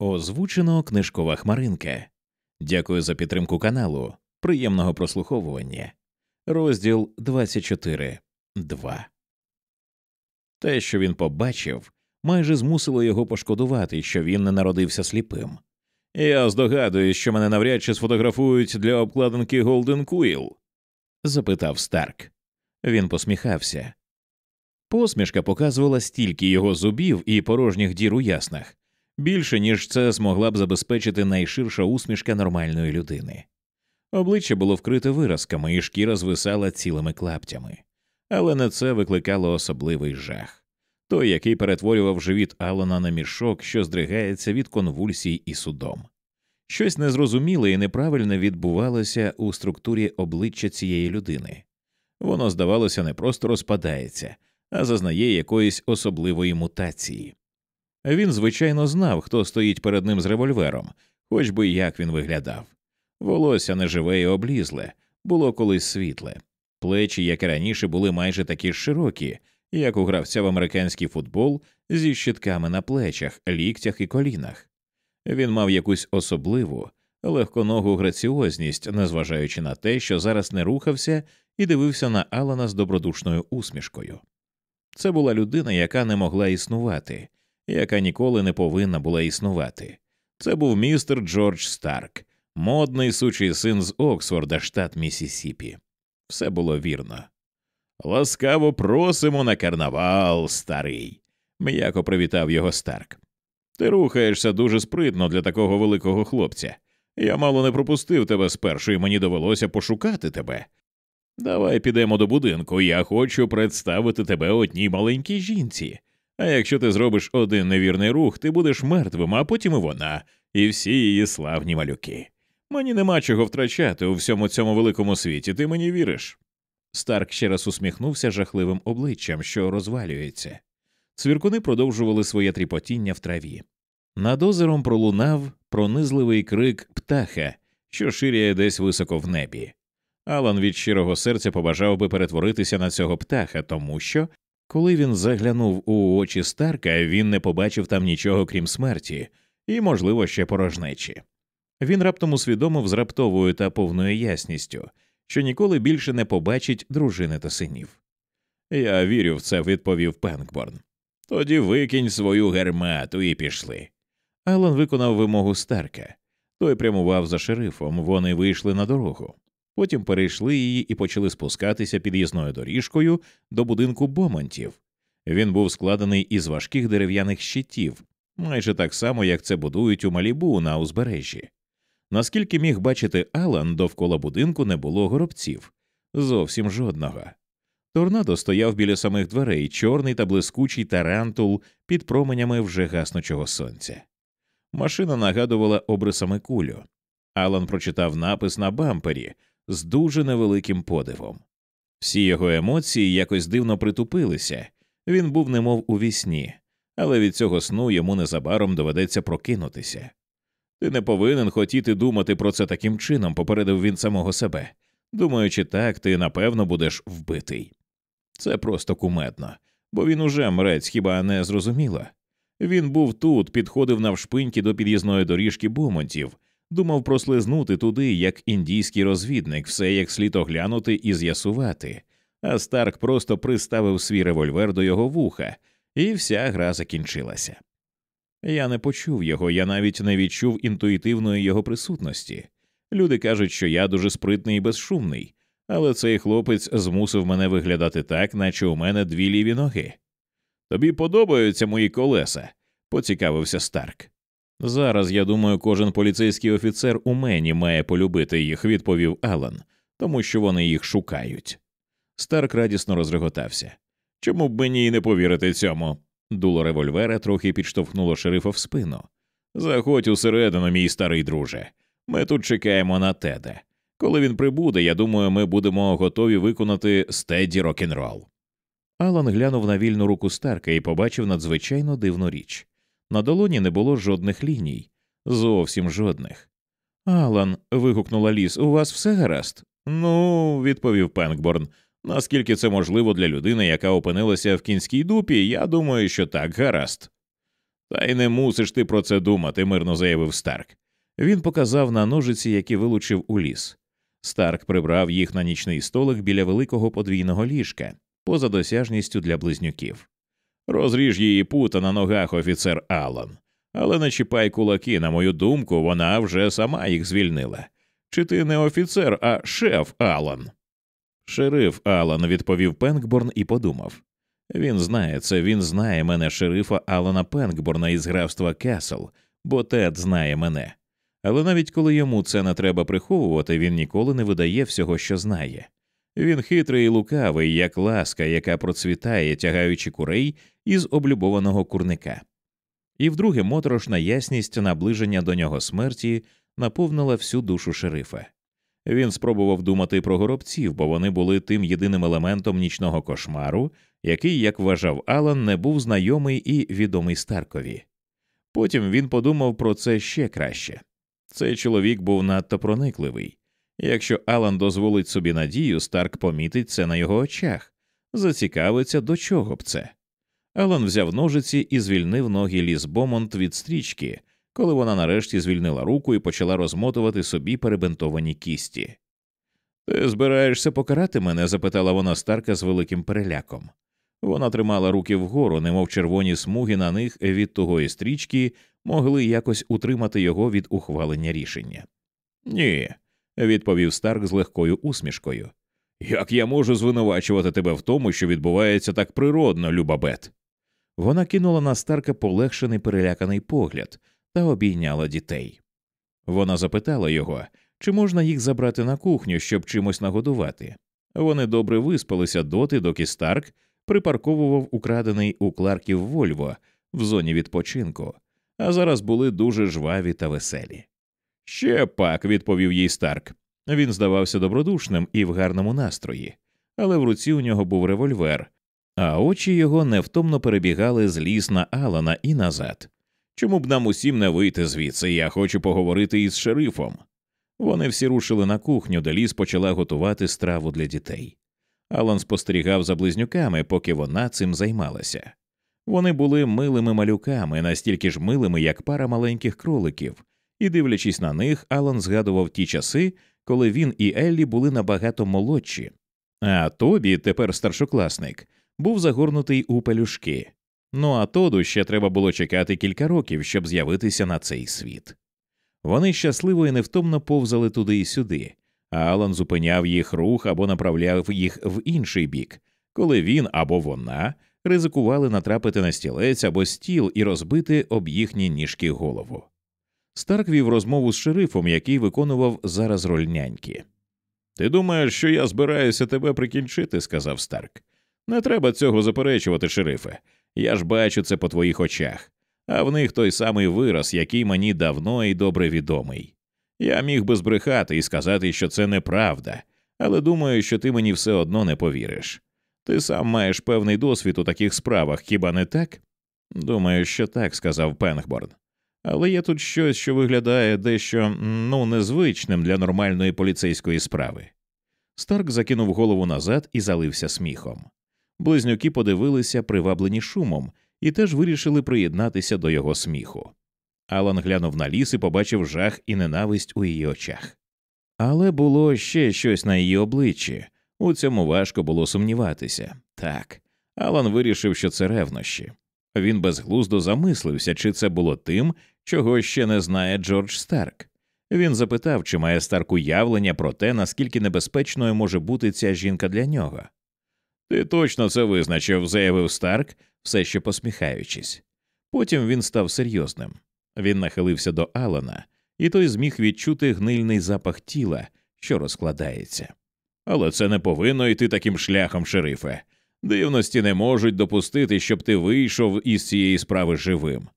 Озвучено книжкова хмаринка. Дякую за підтримку каналу. Приємного прослуховування. Розділ 24. 2. Те, що він побачив, майже змусило його пошкодувати, що він не народився сліпим. Я здогадуюсь, що мене навряд чи сфотографують для обкладинки Голден Куїл? запитав Старк. Він посміхався. Посмішка показувала стільки його зубів і порожніх дір у яснах, більше ніж це змогла б забезпечити найширша усмішка нормальної людини. Обличчя було вкрите виразками, і шкіра звисала цілими клаптями, але не це викликало особливий жах той, який перетворював живіт Алана на мішок, що здригається від конвульсій і судом. Щось незрозуміле і неправильне відбувалося у структурі обличчя цієї людини. Воно, здавалося, не просто розпадається, а зазнає якоїсь особливої мутації. Він, звичайно, знав, хто стоїть перед ним з револьвером, хоч би як він виглядав. Волосся неживе і облізле, було колись світле, плечі, як і раніше, були майже такі ж широкі, як у гравця в американський футбол зі щитками на плечах, ліктях і колінах. Він мав якусь особливу, легконогу граціозність, незважаючи на те, що зараз не рухався і дивився на Алана з добродушною усмішкою. Це була людина, яка не могла існувати, яка ніколи не повинна була існувати. Це був містер Джордж Старк, модний сучий син з Оксфорда, штат Місісіпі. Все було вірно. Ласкаво просимо на карнавал, старий, м'яко привітав його Старк. Ти рухаєшся дуже спритно для такого великого хлопця. Я мало не пропустив тебе спершу, і мені довелося пошукати тебе. Давай підемо до будинку, я хочу представити тебе одній маленькій жінці. А якщо ти зробиш один невірний рух, ти будеш мертвим, а потім і вона, і всі її славні малюки. Мені нема чого втрачати у всьому цьому великому світі, ти мені віриш. Старк ще раз усміхнувся жахливим обличчям, що розвалюється. Цвіркуни продовжували своє тріпотіння в траві. Над озером пролунав пронизливий крик птаха, що ширяє десь високо в небі. Алан від щирого серця побажав би перетворитися на цього птаха, тому що, коли він заглянув у очі Старка, він не побачив там нічого крім смерті і, можливо, ще порожнечі. Він раптом усвідомив з раптовою та повною ясністю, що ніколи більше не побачить дружини та синів. Я вірю в це, відповів Пенкборн. Тоді викинь свою гармату і пішли. Алан виконав вимогу Старка. Той прямував за шерифом, вони вийшли на дорогу. Потім перейшли її і почали спускатися під'їзною доріжкою до будинку Бомонтів. Він був складений із важких дерев'яних щитів, майже так само, як це будують у Малібу на узбережжі. Наскільки міг бачити Алан, довкола будинку не було горобців зовсім жодного. Торнадо стояв біля самих дверей, чорний та блискучий тарантул під променями вже гаснучого сонця. Машина нагадувала обрисами кулю. Алан прочитав напис на бампері з дуже невеликим подивом. Всі його емоції якось дивно притупилися, він був немов у вісні, але від цього сну йому незабаром доведеться прокинутися. Ти не повинен хотіти думати про це таким чином, попередив він самого себе. Думаючи так, ти напевно будеш вбитий. Це просто кумедно, бо він уже мрець хіба не зрозуміло. Він був тут, підходив навшпиньки до під'їзної доріжки Бумонтів, думав прослизнути туди, як індійський розвідник, все як слід оглянути і з'ясувати, а Старк просто приставив свій револьвер до його вуха, і вся гра закінчилася. Я не почув його, я навіть не відчув інтуїтивної його присутності. Люди кажуть, що я дуже спритний і безшумний, але цей хлопець змусив мене виглядати так, наче у мене дві ліві ноги. Тобі подобаються мої колеса, поцікавився Старк. Зараз, я думаю, кожен поліцейський офіцер у мені має полюбити їх, відповів Алан, тому що вони їх шукають. Старк радісно розреготався. Чому б мені й не повірити цьому? Дуло револьвера трохи підштовхнуло шерифа в спину. Заходь усередину, мій старий друже. Ми тут чекаємо на теда. Коли він прибуде, я думаю, ми будемо готові виконати стеді рок-н-рол. Алан глянув на вільну руку Старка і побачив надзвичайно дивну річ. На долоні не було жодних ліній, зовсім жодних. Алан. вигукнула ліс, у вас все гаразд? Ну, відповів Пенкборн. Наскільки це можливо для людини, яка опинилася в кінській дупі, я думаю, що так гаразд. Та й не мусиш ти про це думати, мирно заявив Старк. Він показав на ножиці, які вилучив у Ліз. Старк прибрав їх на нічний столик біля великого подвійного ліжка, поза досяжністю для близнюків. Розріж її пута на ногах офіцер Аллан. Але не чіпай кулаки, на мою думку, вона вже сама їх звільнила. Чи ти не офіцер, а шеф Аллан? Шериф Аллан, відповів Пенгборн і подумав. Він знає це, він знає мене, шерифа Алана Пенкборна із графства Кесл, бо Тед знає мене. Але навіть коли йому це не треба приховувати, він ніколи не видає всього, що знає. Він хитрий і лукавий, як ласка, яка процвітає, тягаючи курей із облюбованого курника. І вдруге моторошна ясність наближення до нього смерті наповнила всю душу шерифа. Він спробував думати про горобців, бо вони були тим єдиним елементом нічного кошмару, який, як вважав Алан, не був знайомий і відомий Старкові. Потім він подумав про це ще краще. Цей чоловік був надто проникливий. Якщо Алан дозволить собі надію, Старк помітить це на його очах, зацікавиться, до чого б це. Алан взяв ножиці і звільнив ноги Ліс Бомонт від стрічки, коли вона нарешті звільнила руку і почала розмотувати собі перебинтовані кісті. Ти збираєшся покарати мене? запитала вона Старка з великим переляком. Вона тримала руки вгору, немов червоні смуги на них від тугої стрічки могли якось утримати його від ухвалення рішення. Ні, відповів Старк з легкою усмішкою. Як я можу звинувачувати тебе в тому, що відбувається так природно, люба Бет?» Вона кинула на Старка полегшений переляканий погляд та обійняла дітей. Вона запитала його, чи можна їх забрати на кухню, щоб чимось нагодувати. Вони добре виспалися доти, доки Старк припарковував украдений у Кларків Вольво в зоні відпочинку, а зараз були дуже жваві та веселі. Ще б пак, відповів їй Старк. Він здавався добродушним і в гарному настрої, але в руці у нього був револьвер, а очі його невтомно перебігали з Ліз на Алана і назад. Чому б нам усім не вийти звідси? Я хочу поговорити із шерифом. Вони всі рушили на кухню, де ліс почала готувати страву для дітей. Алан спостерігав за близнюками, поки вона цим займалася. Вони були милими малюками, настільки ж милими, як пара маленьких кроликів, і, дивлячись на них, Алан згадував ті часи, коли він і Еллі були набагато молодші. А Тобі, тепер старшокласник, був загорнутий у пелюшки. Ну а Тоду ще треба було чекати кілька років, щоб з'явитися на цей світ. Вони щасливо і невтомно повзали туди і сюди, а Алан зупиняв їх рух або направляв їх в інший бік, коли він або вона ризикували натрапити на стілець або стіл і розбити об їхні ніжки голову. Старк вів розмову з шерифом, який виконував зараз роль няньки. Ти думаєш, що я збираюся тебе прикінчити, сказав Старк. Не треба цього заперечувати, шерифе. Я ж бачу це по твоїх очах, а в них той самий вираз, який мені давно і добре відомий. Я міг би збрехати і сказати, що це неправда, але думаю, що ти мені все одно не повіриш. Ти сам маєш певний досвід у таких справах, хіба не так? Думаю, що так, сказав Пенгборн. Але є тут щось, що виглядає дещо ну незвичним для нормальної поліцейської справи. Старк закинув голову назад і залився сміхом. Близнюки подивилися, приваблені шумом, і теж вирішили приєднатися до його сміху. Алан глянув на ліс і побачив жах і ненависть у її очах. Але було ще щось на її обличчі. У цьому важко було сумніватися. Так, Алан вирішив, що це ревнощі. Він безглуздо замислився, чи це було тим, чого ще не знає Джордж Старк. Він запитав, чи має Старк уявлення про те, наскільки небезпечною може бути ця жінка для нього. Ти точно це визначив, заявив Старк, все ще посміхаючись. Потім він став серйозним. Він нахилився до Алана, і той зміг відчути гнильний запах тіла, що розкладається. Але це не повинно йти таким шляхом, шерифе. Дивності не можуть допустити, щоб ти вийшов із цієї справи живим.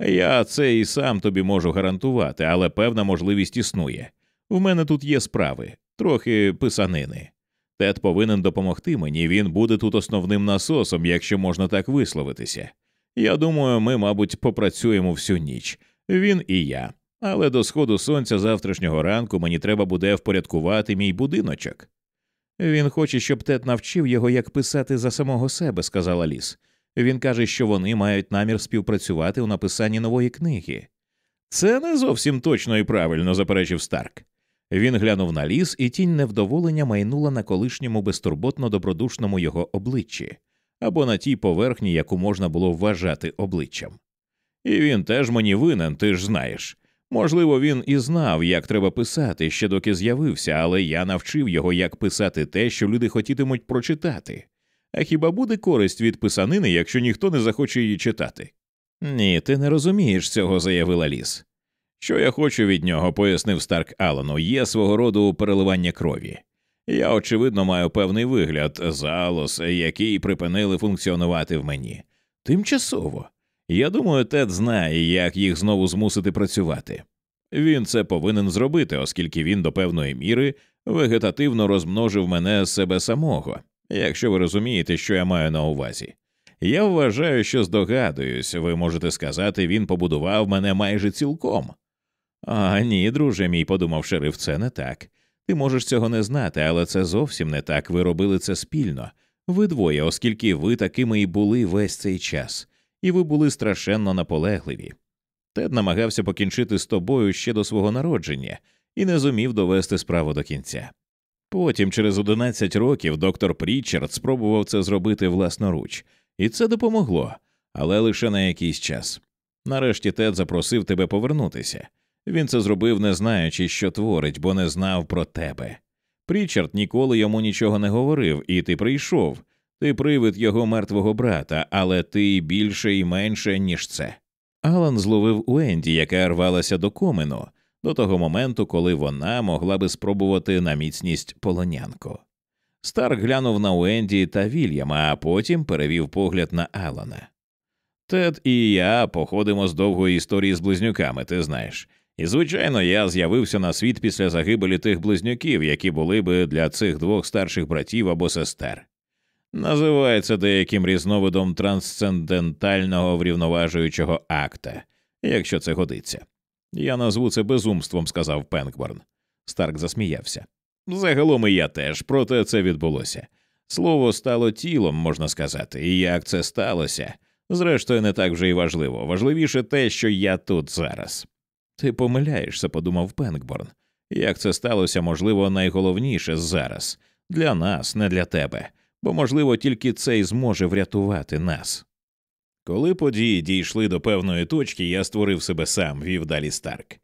Я це і сам тобі можу гарантувати, але певна можливість існує. В мене тут є справи, трохи писанини. Тед повинен допомогти мені, він буде тут основним насосом, якщо можна так висловитися. Я думаю, ми, мабуть, попрацюємо всю ніч, він і я. Але до сходу сонця завтрашнього ранку мені треба буде впорядкувати мій будиночок. Він хоче, щоб Тед навчив його, як писати за самого себе, сказала ліс. Він каже, що вони мають намір співпрацювати у написанні нової книги. Це не зовсім точно і правильно, заперечив Старк. Він глянув на ліс, і тінь невдоволення майнула на колишньому безтурботно добродушному його обличчі або на тій поверхні, яку можна було вважати обличчям. І він теж мені винен, ти ж знаєш. Можливо, він і знав, як треба писати, ще доки з'явився, але я навчив його, як писати те, що люди хотітимуть прочитати. А хіба буде користь від писанини, якщо ніхто не захоче її читати? Ні, ти не розумієш цього, заявила ліс. Що я хочу від нього, пояснив Старк Алану, є свого роду переливання крові. Я, очевидно, маю певний вигляд, залоз, який припинили функціонувати в мені. Тимчасово. Я думаю, Тед знає, як їх знову змусити працювати. Він це повинен зробити, оскільки він до певної міри вегетативно розмножив мене з себе самого, якщо ви розумієте, що я маю на увазі. Я вважаю, що здогадуюсь, ви можете сказати, він побудував мене майже цілком. А ні, друже мій, подумав шериф, це не так. Ти можеш цього не знати, але це зовсім не так. Ви робили це спільно. Ви двоє, оскільки ви такими і були весь цей час, і ви були страшенно наполегливі. Тед намагався покінчити з тобою ще до свого народження і не зумів довести справу до кінця. Потім, через одинадцять років, доктор Прічард спробував це зробити власноруч, і це допомогло, але лише на якийсь час. Нарешті Тед запросив тебе повернутися. Він це зробив, не знаючи, що творить, бо не знав про тебе. Прічард ніколи йому нічого не говорив, і ти прийшов. Ти привид його мертвого брата, але ти більше і менше, ніж це. Алан зловив Уенді, яка рвалася до комину, до того моменту, коли вона могла би спробувати на міцність полонянку. Старк глянув на Уенді та Вільяма, а потім перевів погляд на Алана. Тед і я походимо з довгої історії з близнюками, ти знаєш. І, звичайно, я з'явився на світ після загибелі тих близнюків, які були би для цих двох старших братів або сестер. Називається деяким різновидом трансцендентального врівноважуючого акта, якщо це годиться. Я назву це безумством, сказав Пенкборн. Старк засміявся. Загалом і я теж, проте це відбулося. Слово стало тілом, можна сказати, і як це сталося. Зрештою, не так вже й важливо. Важливіше те, що я тут зараз. Ти помиляєшся, подумав Пенкборн. Як це сталося, можливо, найголовніше зараз для нас, не для тебе, бо, можливо, тільки це й зможе врятувати нас. Коли події дійшли до певної точки, я створив себе сам, вів далі Старк.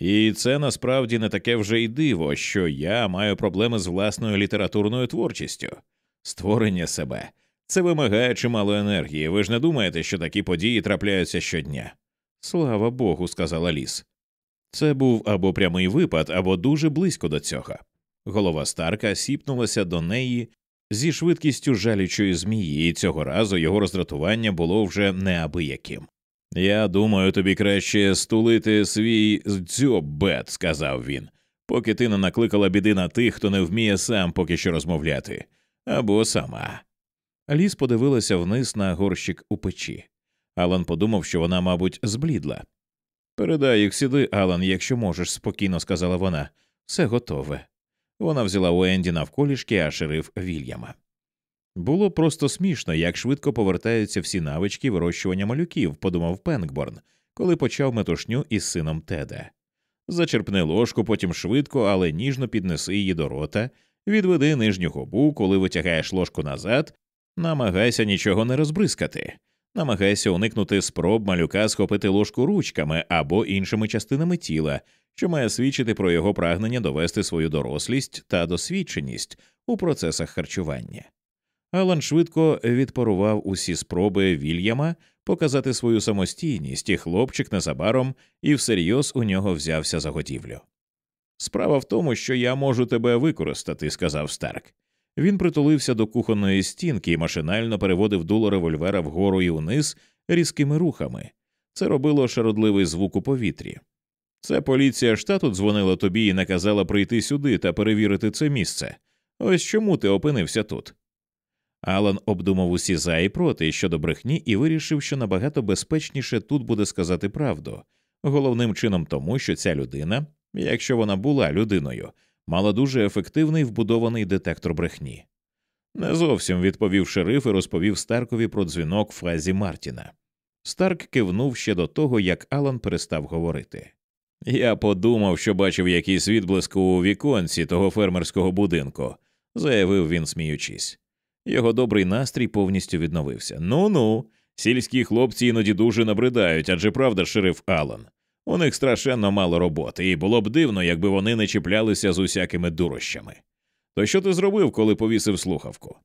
І це насправді не таке вже й диво, що я маю проблеми з власною літературною творчістю. Створення себе це вимагає чимало енергії. Ви ж не думаєте, що такі події трапляються щодня? Слава Богу, сказала Ліс. Це був або прямий випад, або дуже близько до цього. Голова Старка сіпнулася до неї зі швидкістю жалючої змії, і цього разу його роздратування було вже неабияким. Я думаю, тобі краще стулити свій дзьоб, Бет, сказав він, поки ти не накликала біди на тих, хто не вміє сам поки що розмовляти, або сама. Ліс подивилася вниз на горщик у печі. Алан подумав, що вона, мабуть, зблідла. Передай їх сюди, Алан, якщо можеш, спокійно сказала вона. Все готове. Вона взяла у Енді навколішки, а шериф Вільяма. Було просто смішно, як швидко повертаються всі навички вирощування малюків, подумав Пенкборн, коли почав метушню із сином Теда. Зачерпни ложку, потім швидко, але ніжно піднеси її до рота, відведи нижню губу, коли витягаєш ложку назад, намагайся нічого не розбризкати, намагайся уникнути спроб малюка схопити ложку ручками або іншими частинами тіла, що має свідчити про його прагнення довести свою дорослість та досвідченість у процесах харчування. Алан швидко відпарував усі спроби Вільяма показати свою самостійність, і хлопчик незабаром і всерйоз у нього взявся за годівлю. Справа в тому, що я можу тебе використати, сказав Старк. Він притулився до кухонної стінки і машинально переводив дуло револьвера вгору і вниз різкими рухами. Це робило шародливий звук у повітрі. Це поліція штату дзвонила тобі і наказала прийти сюди та перевірити це місце. Ось чому ти опинився тут. Алан обдумав усі за і проти щодо брехні і вирішив, що набагато безпечніше тут буде сказати правду, головним чином тому, що ця людина, якщо вона була людиною, мала дуже ефективний вбудований детектор брехні. Не зовсім відповів шериф і розповів Старкові про дзвінок Фазі Мартіна. Старк кивнув ще до того, як Алан перестав говорити. Я подумав, що бачив якийсь відблиск у віконці того фермерського будинку, заявив він, сміючись. Його добрий настрій повністю відновився. Ну ну, сільські хлопці іноді дуже набридають, адже правда, шериф Алан. У них страшенно мало роботи, і було б дивно, якби вони не чіплялися з усякими дурощами. То що ти зробив, коли повісив слухавку?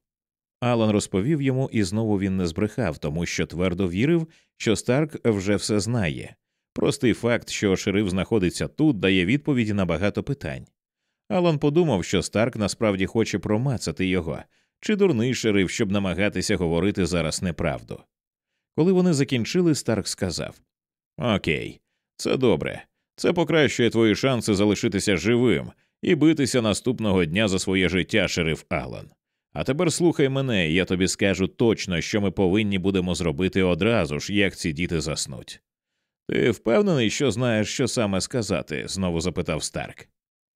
Алан розповів йому, і знову він не збрехав, тому що твердо вірив, що Старк вже все знає. Простий факт, що шериф знаходиться тут, дає відповіді на багато питань. Алан подумав, що Старк насправді хоче промацати його, чи дурний шериф, щоб намагатися говорити зараз неправду. Коли вони закінчили, Старк сказав Окей, це добре. Це покращує твої шанси залишитися живим і битися наступного дня за своє життя, шериф Алан. А тепер слухай мене, і я тобі скажу точно, що ми повинні будемо зробити одразу ж, як ці діти заснуть. Ти впевнений, що знаєш, що саме сказати? знову запитав Старк.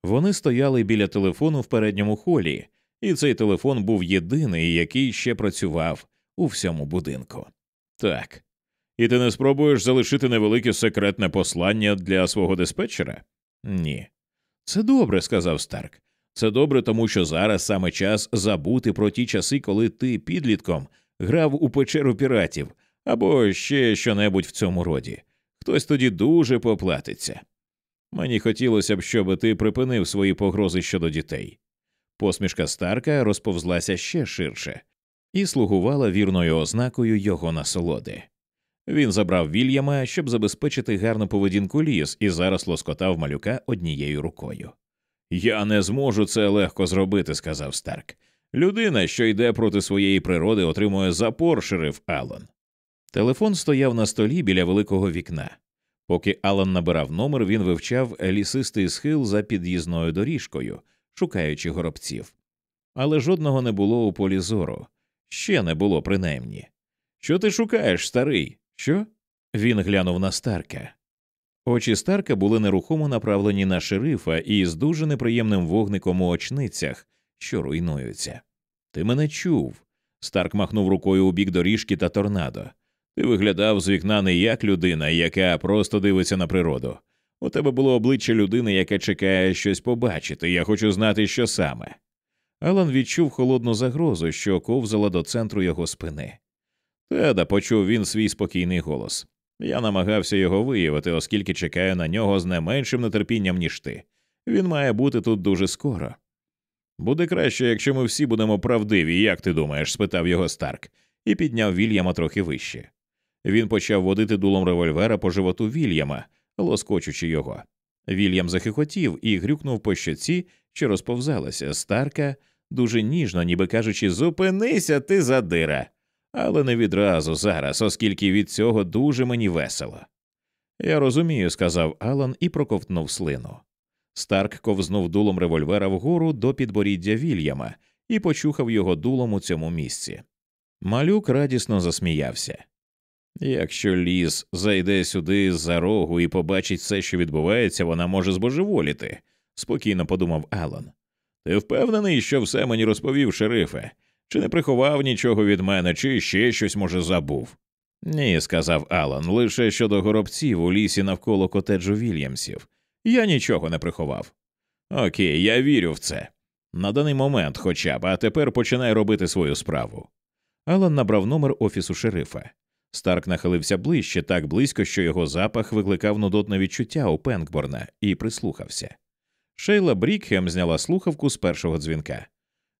Вони стояли біля телефону в передньому холі, і цей телефон був єдиний, який ще працював у всьому будинку. Так. І ти не спробуєш залишити невелике секретне послання для свого диспетчера? Ні. Це добре, сказав Старк. Це добре, тому що зараз саме час забути про ті часи, коли ти підлітком грав у печеру піратів або ще щонебудь в цьому роді. Хтось тоді дуже поплатиться. Мені хотілося б, щоб ти припинив свої погрози щодо дітей. Посмішка Старка розповзлася ще ширше і слугувала вірною ознакою його насолоди. Він забрав Вільяма, щоб забезпечити гарну поведінку ліс, і зараз лоскотав малюка однією рукою. Я не зможу це легко зробити, сказав Старк. Людина, що йде проти своєї природи, отримує запор, шериф Аллан. Телефон стояв на столі біля великого вікна. Поки Алан набирав номер, він вивчав лісистий схил за під'їзною доріжкою, шукаючи горобців. Але жодного не було у полі зору. Ще не було, принаймні. Що ти шукаєш, старий? Що? Він глянув на Старка. Очі Старка були нерухомо направлені на шерифа і з дуже неприємним вогником у очницях, що руйнуються. Ти мене чув. Старк махнув рукою у бік доріжки та торнадо. Ти виглядав з вікна не як людина, яка просто дивиться на природу. У тебе було обличчя людини, яка чекає щось побачити. Я хочу знати, що саме. Алан відчув холодну загрозу, що ковзала до центру його спини. Теда почув він свій спокійний голос. Я намагався його виявити, оскільки чекаю на нього з не меншим нетерпінням, ніж ти. Він має бути тут дуже скоро. Буде краще, якщо ми всі будемо правдиві, як ти думаєш? спитав його Старк, і підняв Вільяма трохи вище. Він почав водити дулом револьвера по животу Вільяма, лоскочучи його. Вільям захихотів і грюкнув по щоці, що розповзалася. Старка дуже ніжно, ніби кажучи, зупинися, ти задира. Але не відразу зараз, оскільки від цього дуже мені весело. Я розумію, сказав Алан і проковтнув слину. Старк ковзнув дулом револьвера вгору до підборіддя Вільяма і почухав його дулом у цьому місці. Малюк радісно засміявся. Якщо ліс зайде сюди за рогу і побачить все, що відбувається, вона може збожеволіти, спокійно подумав Алан. Ти впевнений, що все мені розповів шерифе, чи не приховав нічого від мене, чи ще щось, може, забув? Ні, сказав Алан, лише щодо горобців у лісі навколо котеджу Вільямсів. Я нічого не приховав. Окей, я вірю в це. На даний момент хоча б, а тепер починай робити свою справу. Алан набрав номер офісу шерифа. Старк нахилився ближче, так близько, що його запах викликав нудотне відчуття у Пенкборна, і прислухався. Шейла Брікхем зняла слухавку з першого дзвінка.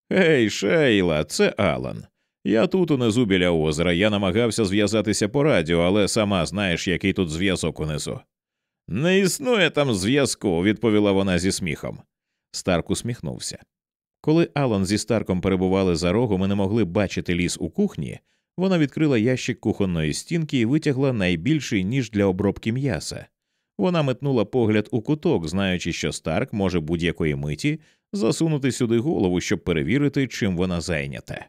Гей, Шейла, це Алан. Я тут унизу біля озера. Я намагався зв'язатися по радіо, але сама знаєш, який тут зв'язок унизу. Не існує там зв'язку, відповіла вона зі сміхом. Старк усміхнувся. Коли Алан зі Старком перебували за рогом і не могли бачити Ліз у кухні, вона відкрила ящик кухонної стінки і витягла найбільший ніж для обробки м'яса. Вона метнула погляд у куток, знаючи, що Старк може будь-якої миті засунути сюди голову, щоб перевірити, чим вона зайнята.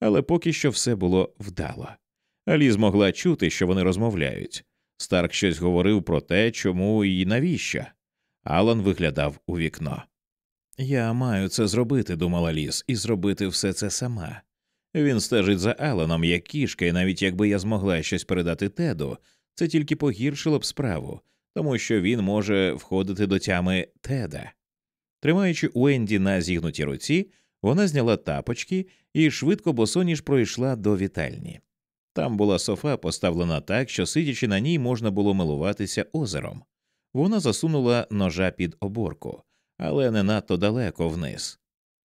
Але поки що все було вдало. А Ліз могла чути, що вони розмовляють. Старк щось говорив про те, чому і навіщо. Алан виглядав у вікно. Я маю це зробити, думала Ліс, і зробити все це сама. Він стежить за Аланом як кішка, і навіть якби я змогла щось передати Теду, це тільки погіршило б справу, тому що він може входити до тями Теда. Тримаючи Уенді на зігнутій руці, вона зняла тапочки і швидко босоніж пройшла до вітальні. Там була софа, поставлена так, що сидячи на ній, можна було милуватися озером. Вона засунула ножа під оборку, але не надто далеко вниз.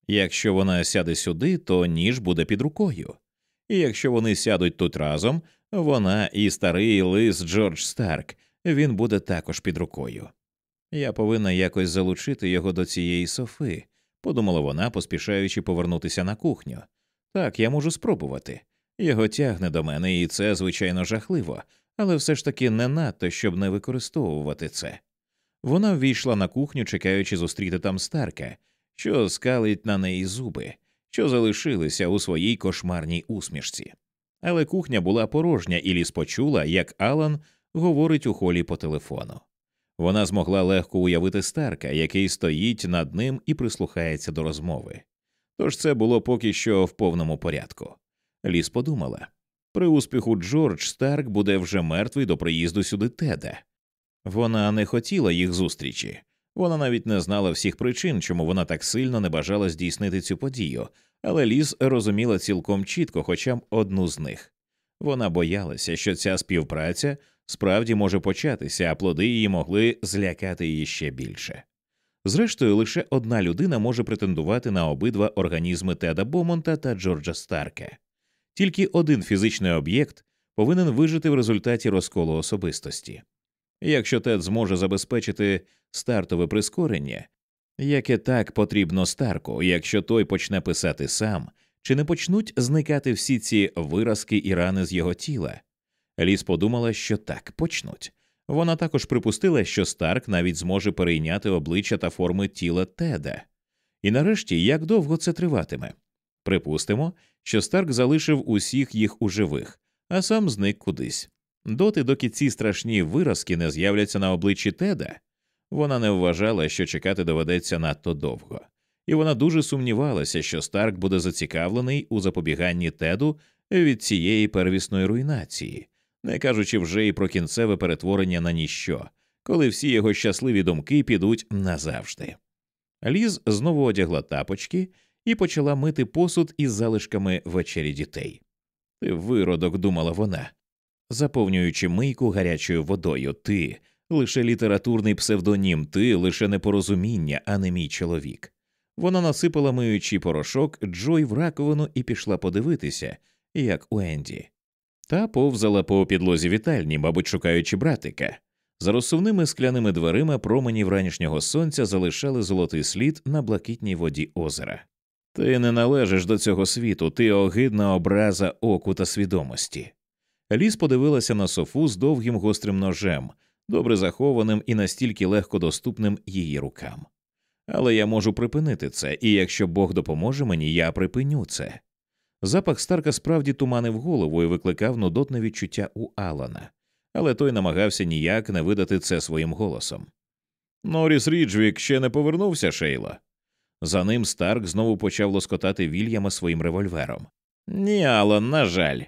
Якщо вона сяде сюди, то ніж буде під рукою. І якщо вони сядуть тут разом, вона і старий лис Джордж Старк, він буде також під рукою. Я повинна якось залучити його до цієї софи, подумала вона, поспішаючи повернутися на кухню. Так, я можу спробувати. Його тягне до мене, і це, звичайно, жахливо, але все ж таки не надто, щоб не використовувати це. Вона ввійшла на кухню, чекаючи зустріти там старка, що скалить на неї зуби, що залишилися у своїй кошмарній усмішці. Але кухня була порожня, і ліс почула, як Алан говорить у холі по телефону. Вона змогла легко уявити старка, який стоїть над ним і прислухається до розмови. Тож це було поки що в повному порядку. Ліс подумала при успіху Джордж Старк буде вже мертвий до приїзду сюди Теда. Вона не хотіла їх зустрічі, вона навіть не знала всіх причин, чому вона так сильно не бажала здійснити цю подію, але Ліз розуміла цілком чітко хоча б одну з них. Вона боялася, що ця співпраця справді може початися, а плоди її могли злякати її ще більше. Зрештою, лише одна людина може претендувати на обидва організми Теда Бомонта та Джорджа Старка. Тільки один фізичний об'єкт повинен вижити в результаті розколу особистості. Якщо Тед зможе забезпечити стартове прискорення, яке так потрібно Старку, якщо той почне писати сам, чи не почнуть зникати всі ці виразки і рани з його тіла? Ліс подумала, що так почнуть. Вона також припустила, що Старк навіть зможе перейняти обличчя та форми тіла Теда. І нарешті, як довго це триватиме? Припустимо, що Старк залишив усіх їх у живих, а сам зник кудись. Доти, доки ці страшні виразки не з'являться на обличчі Теда, вона не вважала, що чекати доведеться надто довго, і вона дуже сумнівалася, що Старк буде зацікавлений у запобіганні Теду від цієї первісної руйнації, не кажучи вже і про кінцеве перетворення на ніщо, коли всі його щасливі думки підуть назавжди. Ліз знову одягла тапочки і почала мити посуд із залишками вечері дітей. Ти виродок, думала вона, заповнюючи мийку гарячою водою, ти лише літературний псевдонім, ти лише непорозуміння, а не мій чоловік. Вона насипала миючий порошок Джой в раковину і пішла подивитися, як у Енді. Та повзала по підлозі вітальні, мабуть, шукаючи братика. За розсувними скляними дверима промені вранішнього сонця залишали золотий слід на блакитній воді озера. Ти не належиш до цього світу, ти огидна образа оку та свідомості. Ліс подивилася на софу з довгим гострим ножем, добре захованим і настільки легко доступним її рукам. Але я можу припинити це, і якщо Бог допоможе мені, я припиню це. Запах Старка справді туманив голову і викликав нудотне відчуття у Алана, але той намагався ніяк не видати це своїм голосом. Норіс Ріджвік ще не повернувся, Шейла. За ним? Старк знову почав лоскотати Вільяма своїм револьвером. Ні, Алан, на жаль.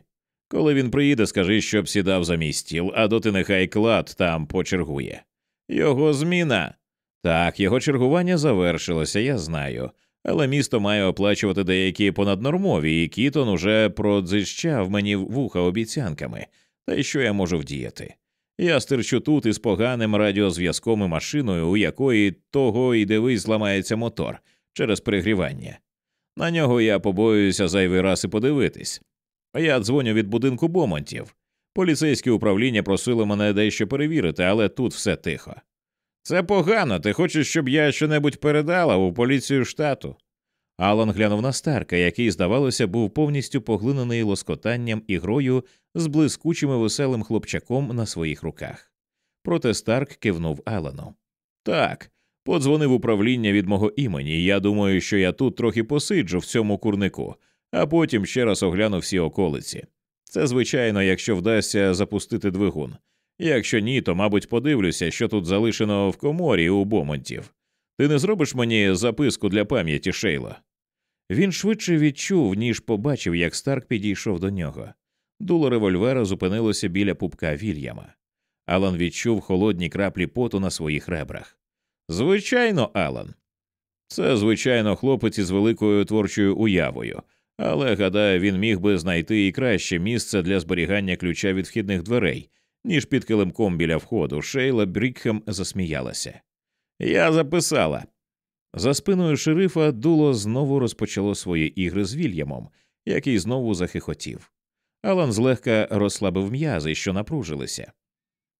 Коли він приїде, скажи, щоб сідав за мій стіл, а доти нехай Клат там почергує. Його зміна. Так, його чергування завершилося, я знаю, але місто має оплачувати деякі понаднормові, і Кітон уже продзищав мені вуха обіцянками, та й що я можу вдіяти. Я стерчу тут із поганим радіозв'язком і машиною, у якої того і дивись зламається мотор через перегрівання. На нього я побоююся зайвий раз і подивитись. Я дзвоню від будинку Бомонтів. Поліцейське управління просило мене дещо перевірити, але тут все тихо. Це погано. Ти хочеш, щоб я щонебудь передала у поліцію штату? Алан глянув на Старка, який, здавалося, був повністю поглинений лоскотанням і грою з блискучим веселим хлопчаком на своїх руках. Проте Старк кивнув Алану. Так, подзвонив управління від мого імені. Я думаю, що я тут трохи посиджу в цьому курнику, а потім ще раз огляну всі околиці. Це звичайно, якщо вдасться запустити двигун. Якщо ні, то, мабуть, подивлюся, що тут залишено в коморі у Бомонтів. Ти не зробиш мені записку для пам'яті Шейла? Він швидше відчув, ніж побачив, як Старк підійшов до нього. Дуло револьвера зупинилося біля пупка Вільяма. Алан відчув холодні краплі поту на своїх ребрах. Звичайно, Алан. Це, звичайно, хлопець із великою творчою уявою, але гадаю, він міг би знайти і краще місце для зберігання ключа від вхідних дверей, ніж під килимком біля входу. Шейла Брікхем засміялася. Я записала. За спиною шерифа дуло знову розпочало свої ігри з Вільямом, який знову захихотів. Алан злегка розслабив м'язи, що напружилися.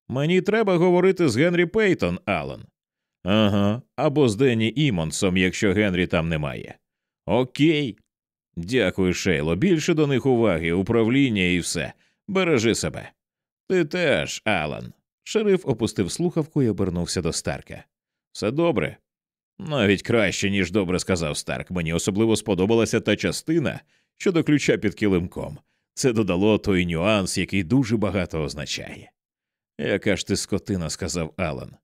Мені треба говорити з Генрі Пейтон, Алан. Ага, або з Денні Імонсом, якщо Генрі там немає. Окей. Дякую, Шейло. Більше до них уваги, управління і все. Бережи себе. Ти теж, Алан. Шериф опустив слухавку і обернувся до Старка. Все добре. Навіть краще, ніж добре сказав Старк. Мені особливо сподобалася та частина щодо ключа під килимком. Це додало той нюанс, який дуже багато означає. Яка ж ти скотина, сказав Алан.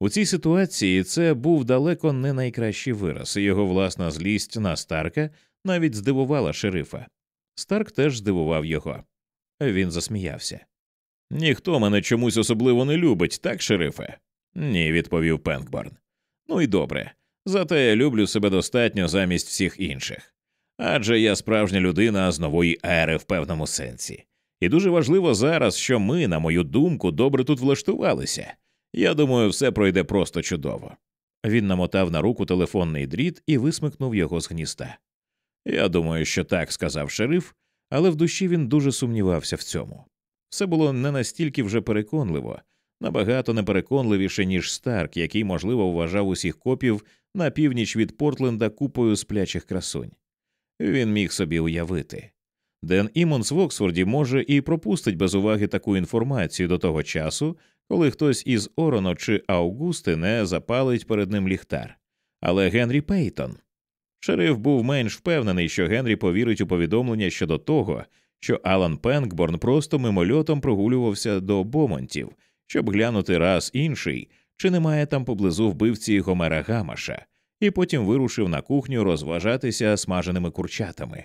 У цій ситуації це був далеко не найкращий вираз, і його власна злість на Старка навіть здивувала шерифа. Старк теж здивував його. Він засміявся. Ніхто мене чомусь особливо не любить, так, шерифе? Ні, відповів Пенкборн. Ну і добре. Зате я люблю себе достатньо замість всіх інших. Адже я справжня людина з нової ери в певному сенсі. І дуже важливо зараз, що ми, на мою думку, добре тут влаштувалися. Я думаю, все пройде просто чудово. Він намотав на руку телефонний дріт і висмикнув його з гніста. Я думаю, що так сказав шериф, але в душі він дуже сумнівався в цьому. Все було не настільки вже переконливо, набагато непереконливіше, ніж Старк, який, можливо, вважав усіх копів на північ від Портленда купою сплячих красунь. Він міг собі уявити. Ден Імонс в Оксфорді може і пропустить без уваги таку інформацію до того часу, коли хтось із Ороно чи Аугусти не запалить перед ним ліхтар. Але Генрі Пейтон. Шериф був менш впевнений, що Генрі повірить у повідомлення щодо того, що Алан Пенкборн просто мимольотом прогулювався до Бомонтів, щоб глянути раз інший, чи немає там поблизу вбивці Гомера Гамаша, і потім вирушив на кухню розважатися смаженими курчатами.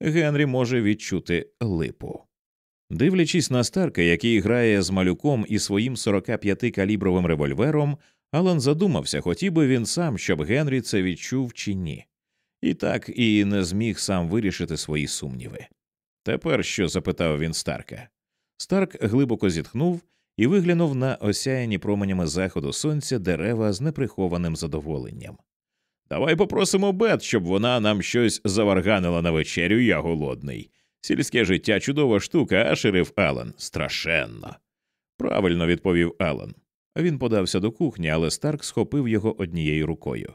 Генрі може відчути липу. Дивлячись на Старка, який грає з малюком і своїм 45-калібровим револьвером, Алан задумався, хотів би він сам, щоб Генрі це відчув чи ні, і так і не зміг сам вирішити свої сумніви. Тепер що? запитав він Старка. Старк глибоко зітхнув і виглянув на осяяні променями заходу сонця дерева з неприхованим задоволенням. Давай попросимо Бет, щоб вона нам щось заварганила на вечерю, я голодний. Сільське життя чудова штука, а шериф Алан страшенно. Правильно відповів Алан. Він подався до кухні, але Старк схопив його однією рукою.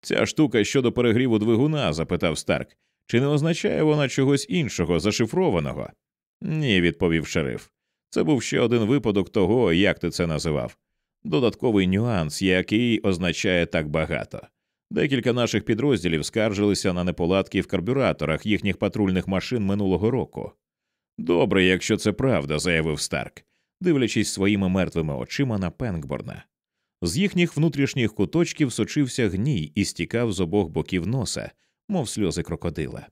Ця штука щодо перегріву двигуна? запитав Старк. Чи не означає вона чогось іншого, зашифрованого? Ні, відповів шериф. Це був ще один випадок того, як ти це називав. Додатковий нюанс, який означає так багато. Декілька наших підрозділів скаржилися на неполадки в карбюраторах їхніх патрульних машин минулого року. Добре, якщо це правда, заявив Старк, дивлячись своїми мертвими очима на Пенкборна. З їхніх внутрішніх куточків сочився гній і стікав з обох боків носа, мов сльози крокодила.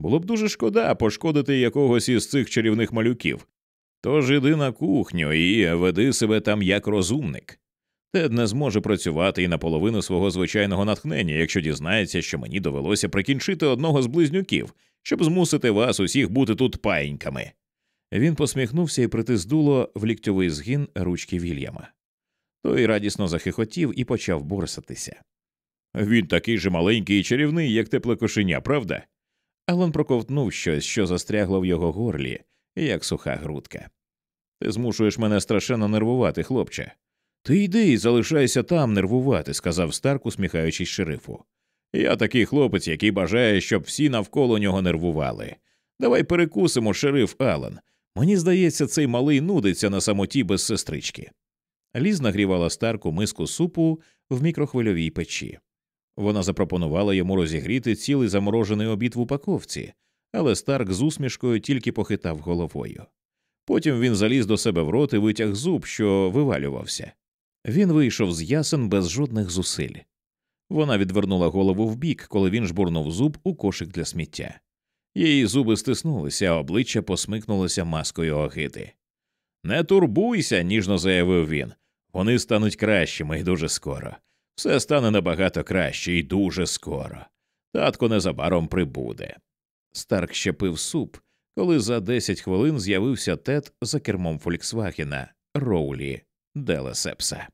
Було б дуже шкода пошкодити якогось із цих чарівних малюків. Тож іди на кухню і веди себе там як розумник. Тед не зможе працювати і наполовину свого звичайного натхнення, якщо дізнається, що мені довелося прикінчити одного з близнюків, щоб змусити вас усіх бути тут паїньками. Він посміхнувся і притиздуло в ліктьовий згін ручки Вільяма. Той радісно захихотів і почав борсатися. Він такий же маленький і чарівний, як тепле кошеня, правда? Алан проковтнув щось, що застрягло в його горлі, як суха грудка. Ти змушуєш мене страшенно нервувати, хлопче. Ти йди і залишайся там нервувати, сказав Старк, усміхаючись шерифу. Я такий хлопець, який бажає, щоб всі навколо нього нервували. Давай перекусимо, шериф Алан. Мені здається, цей малий нудиться на самоті без сестрички. Ліз нагрівала Старку миску супу в мікрохвильовій печі. Вона запропонувала йому розігріти цілий заморожений обід в упаковці, але Старк з усмішкою тільки похитав головою. Потім він заліз до себе в рот і витяг зуб, що вивалювався. Він вийшов з ясен без жодних зусиль. Вона відвернула голову вбік, коли він жбурнув зуб у кошик для сміття. Її зуби стиснулися, а обличчя посмикнулося маскою огиди. Не турбуйся, ніжно заявив він. Вони стануть кращими і дуже скоро. Все стане набагато краще і дуже скоро. Татко незабаром прибуде. Старк ще пив суп, коли за десять хвилин з'явився тет за кермом Фольксвагена Роулі Делесепса.